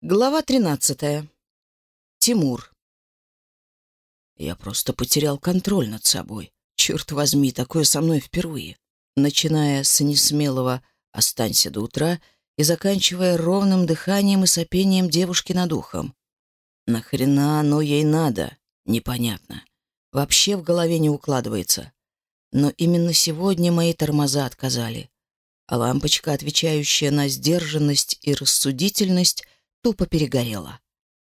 Глава 13. Тимур. Я просто потерял контроль над собой. Черт возьми, такое со мной впервые. Начиная с несмелого «останься до утра» и заканчивая ровным дыханием и сопением девушки над ухом. Нахрена оно ей надо? Непонятно. Вообще в голове не укладывается. Но именно сегодня мои тормоза отказали. А лампочка, отвечающая на сдержанность и рассудительность — тупо перегорела.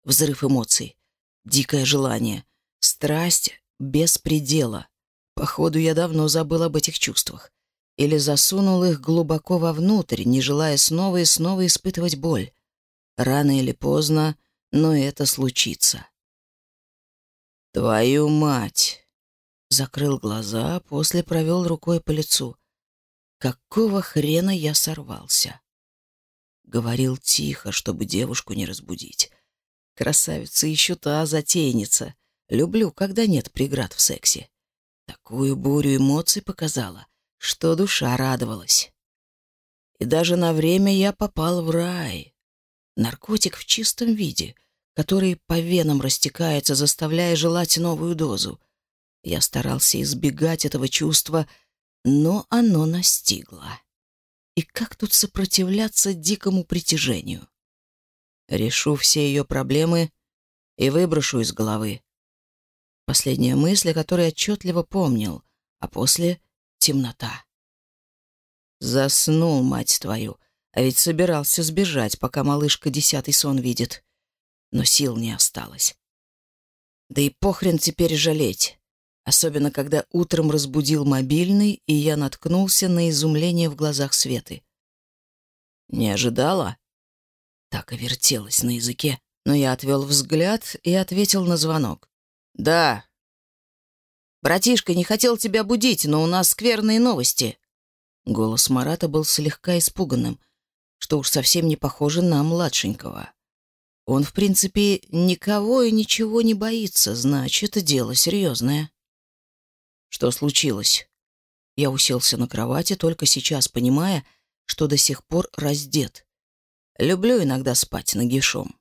Взрыв эмоций, дикое желание, страсть без предела. Походу, я давно забыл об этих чувствах. Или засунул их глубоко вовнутрь, не желая снова и снова испытывать боль. Рано или поздно, но это случится. «Твою мать!» Закрыл глаза, после провел рукой по лицу. Какого хрена я сорвался? говорил тихо, чтобы девушку не разбудить. Красавица еще та затейница. Люблю, когда нет преград в сексе. Такую бурю эмоций показала, что душа радовалась. И даже на время я попал в рай. Наркотик в чистом виде, который по венам растекается, заставляя желать новую дозу. Я старался избегать этого чувства, но оно настигло и как тут сопротивляться дикому притяжению? Решу все ее проблемы и выброшу из головы. Последняя мысль, которую которой отчетливо помнил, а после — темнота. Заснул, мать твою, а ведь собирался сбежать, пока малышка десятый сон видит. Но сил не осталось. Да и похрен теперь жалеть особенно когда утром разбудил мобильный, и я наткнулся на изумление в глазах Светы. «Не ожидала?» Так и вертелась на языке, но я отвел взгляд и ответил на звонок. «Да». «Братишка, не хотел тебя будить, но у нас скверные новости». Голос Марата был слегка испуганным, что уж совсем не похоже на младшенького. Он, в принципе, никого и ничего не боится, значит, дело серьезное. Что случилось? Я уселся на кровати, только сейчас понимая, что до сих пор раздет. Люблю иногда спать нагишом.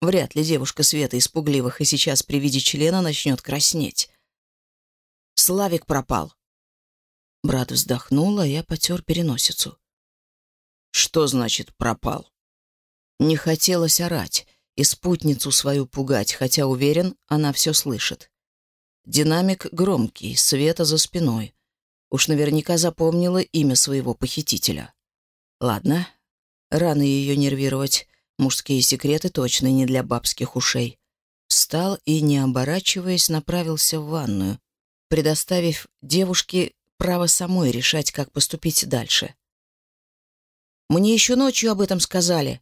Вряд ли девушка Света испугливых и сейчас при виде члена начнет краснеть. Славик пропал. Брат вздохнул, а я потер переносицу. Что значит «пропал»? Не хотелось орать и спутницу свою пугать, хотя, уверен, она все слышит. Динамик громкий, света за спиной. Уж наверняка запомнила имя своего похитителя. Ладно, рано ее нервировать. Мужские секреты точно не для бабских ушей. Встал и, не оборачиваясь, направился в ванную, предоставив девушке право самой решать, как поступить дальше. «Мне еще ночью об этом сказали».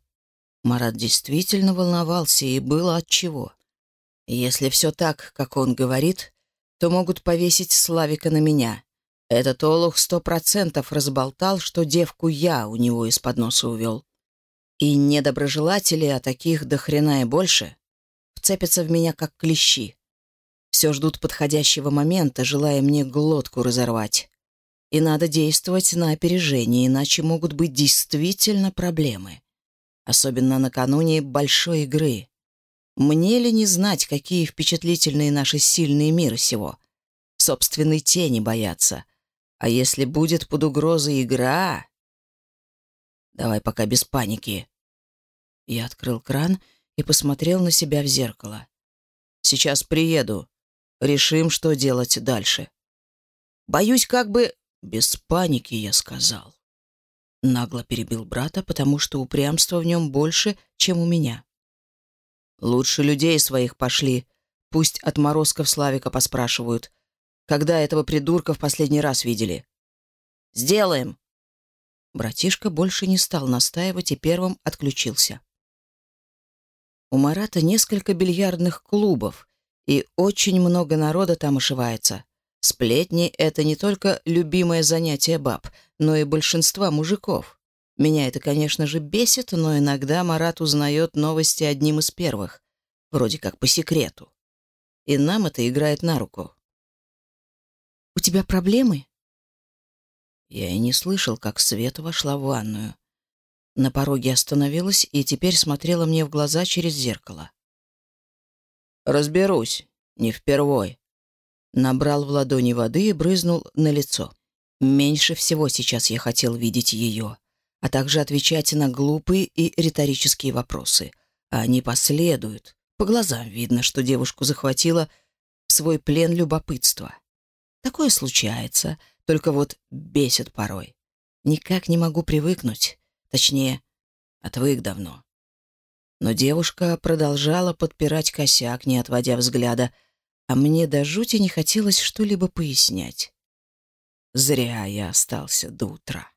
Марат действительно волновался, и было от чего. Если все так, как он говорит, то могут повесить Славика на меня. Этот олух сто процентов разболтал, что девку я у него из-под носа увел. И недоброжелатели, а таких до хрена и больше, вцепятся в меня как клещи. Все ждут подходящего момента, желая мне глотку разорвать. И надо действовать на опережение, иначе могут быть действительно проблемы. Особенно накануне большой игры. Мне ли не знать, какие впечатлительные наши сильные миры сего? Собственной тени боятся. А если будет под угрозой игра... Давай пока без паники. Я открыл кран и посмотрел на себя в зеркало. Сейчас приеду. Решим, что делать дальше. Боюсь, как бы... Без паники, я сказал. Нагло перебил брата, потому что упрямства в нем больше, чем у меня. Лучше людей своих пошли. Пусть отморозков Славика поспрашивают. Когда этого придурка в последний раз видели? Сделаем. Братишка больше не стал настаивать и первым отключился. У Марата несколько бильярдных клубов, и очень много народа там ошивается. Сплетни — это не только любимое занятие баб, но и большинства мужиков. Меня это, конечно же, бесит, но иногда Марат узнает новости одним из первых, вроде как по секрету. И нам это играет на руку. «У тебя проблемы?» Я и не слышал, как Света вошла в ванную. На пороге остановилась и теперь смотрела мне в глаза через зеркало. «Разберусь, не впервой». Набрал в ладони воды и брызнул на лицо. Меньше всего сейчас я хотел видеть ее, а также отвечать на глупые и риторические вопросы. А они последуют. По глазам видно, что девушку захватило в свой плен любопытство. Такое случается, только вот бесит порой. Никак не могу привыкнуть. Точнее, отвык давно. Но девушка продолжала подпирать косяк, не отводя взгляда, а мне до жути не хотелось что-либо пояснять. Зря я остался до утра.